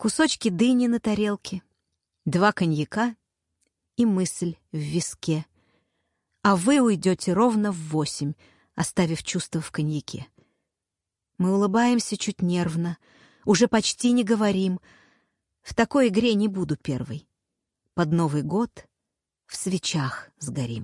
Кусочки дыни на тарелке, два коньяка и мысль в виске. А вы уйдете ровно в восемь, оставив чувство в коньяке. Мы улыбаемся чуть нервно, уже почти не говорим. В такой игре не буду первой. Под Новый год в свечах сгорим.